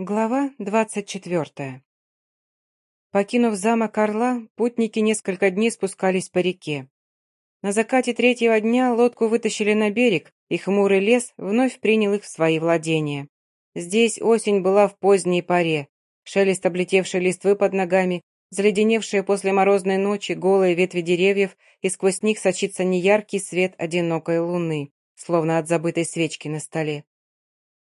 Глава двадцать четвертая. Покинув замок Орла, путники несколько дней спускались по реке. На закате третьего дня лодку вытащили на берег, и хмурый лес вновь принял их в свои владения. Здесь осень была в поздней паре. Шелест облетевшей листвы под ногами, заледеневшие после морозной ночи голые ветви деревьев, и сквозь них сочится неяркий свет одинокой луны, словно от забытой свечки на столе.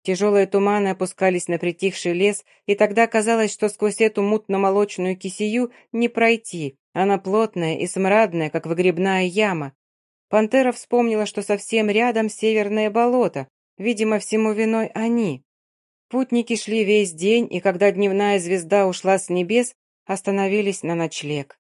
Тяжелые туманы опускались на притихший лес, и тогда казалось, что сквозь эту мутно-молочную кисию не пройти. Она плотная и смрадная, как выгребная яма. Пантера вспомнила, что совсем рядом северное болото. Видимо, всему виной они. Путники шли весь день, и когда дневная звезда ушла с небес, остановились на ночлег.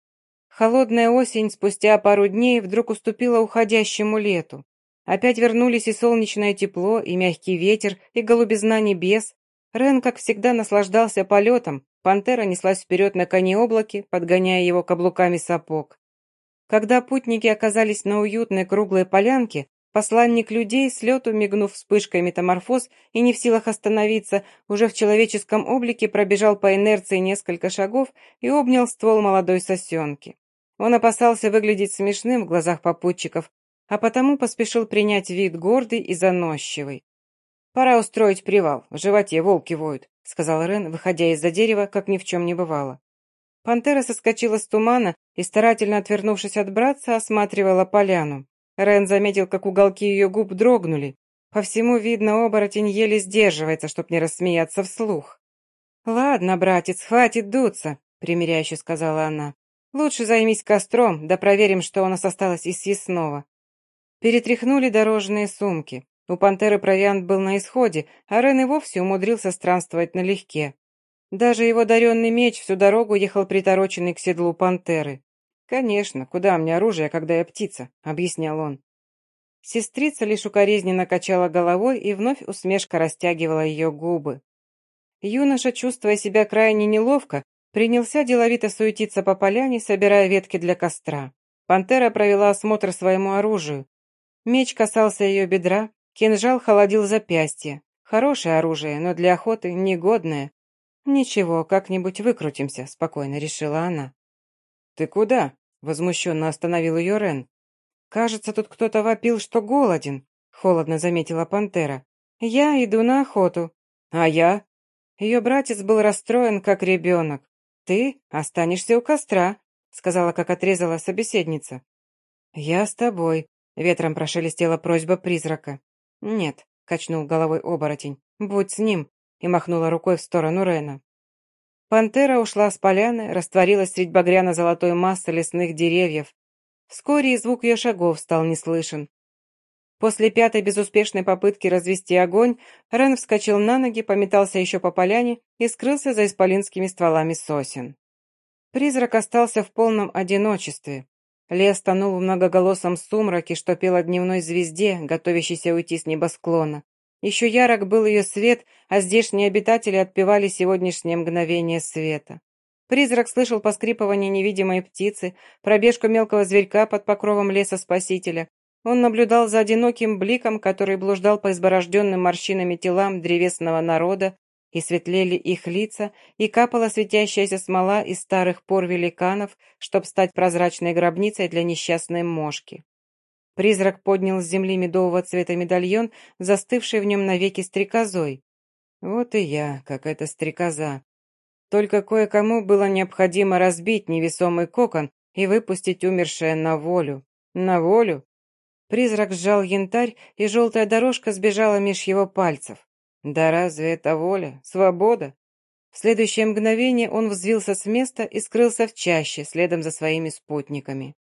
Холодная осень спустя пару дней вдруг уступила уходящему лету. Опять вернулись и солнечное тепло, и мягкий ветер, и голубизна небес. Рен, как всегда, наслаждался полетом. Пантера неслась вперед на коне облаке, подгоняя его каблуками сапог. Когда путники оказались на уютной круглой полянке, посланник людей, с лету мигнув вспышкой метаморфоз и не в силах остановиться, уже в человеческом облике пробежал по инерции несколько шагов и обнял ствол молодой сосенки. Он опасался выглядеть смешным в глазах попутчиков, а потому поспешил принять вид гордый и заносчивый. «Пора устроить привал, в животе волки воют», — сказал Рен, выходя из-за дерева, как ни в чем не бывало. Пантера соскочила с тумана и, старательно отвернувшись от братца, осматривала поляну. Рен заметил, как уголки ее губ дрогнули. По всему видно, оборотень еле сдерживается, чтоб не рассмеяться вслух. «Ладно, братец, хватит дуться», — примиряюще сказала она. «Лучше займись костром, да проверим, что у нас осталось из съестного. Перетряхнули дорожные сумки. У пантеры провиант был на исходе, а Рен и вовсе умудрился странствовать налегке. Даже его даренный меч всю дорогу ехал притороченный к седлу пантеры. «Конечно, куда мне оружие, когда я птица?» — объяснял он. Сестрица лишь укоризненно качала головой, и вновь усмешка растягивала ее губы. Юноша, чувствуя себя крайне неловко, принялся деловито суетиться по поляне, собирая ветки для костра. Пантера провела осмотр своему оружию. Меч касался ее бедра, кинжал холодил запястье. Хорошее оружие, но для охоты негодное. «Ничего, как-нибудь выкрутимся», — спокойно решила она. «Ты куда?» — возмущенно остановил ее Рен. «Кажется, тут кто-то вопил, что голоден», — холодно заметила пантера. «Я иду на охоту». «А я?» Ее братец был расстроен, как ребенок. «Ты останешься у костра», — сказала, как отрезала собеседница. «Я с тобой», Ветром прошелестела просьба призрака. «Нет», — качнул головой оборотень, — «будь с ним», и махнула рукой в сторону Рена. Пантера ушла с поляны, растворилась средь багряно-золотой массы лесных деревьев. Вскоре и звук ее шагов стал неслышен. После пятой безуспешной попытки развести огонь, Рен вскочил на ноги, пометался еще по поляне и скрылся за исполинскими стволами сосен. Призрак остался в полном одиночестве. Лес тонул в многоголосом сумраке, что пел о дневной звезде, готовящейся уйти с небосклона. Еще ярок был ее свет, а здешние обитатели отпевали сегодняшнее мгновение света. Призрак слышал поскрипывание невидимой птицы, пробежку мелкого зверька под покровом леса спасителя. Он наблюдал за одиноким бликом, который блуждал по изборожденным морщинами телам древесного народа, и светлели их лица, и капала светящаяся смола из старых пор великанов, чтоб стать прозрачной гробницей для несчастной мошки. Призрак поднял с земли медового цвета медальон, застывший в нем навеки стрекозой. Вот и я, какая-то стрекоза. Только кое-кому было необходимо разбить невесомый кокон и выпустить умершее на волю. На волю? Призрак сжал янтарь, и желтая дорожка сбежала меж его пальцев. Да разве это воля? Свобода? В следующее мгновение он взвился с места и скрылся в чаще, следом за своими спутниками.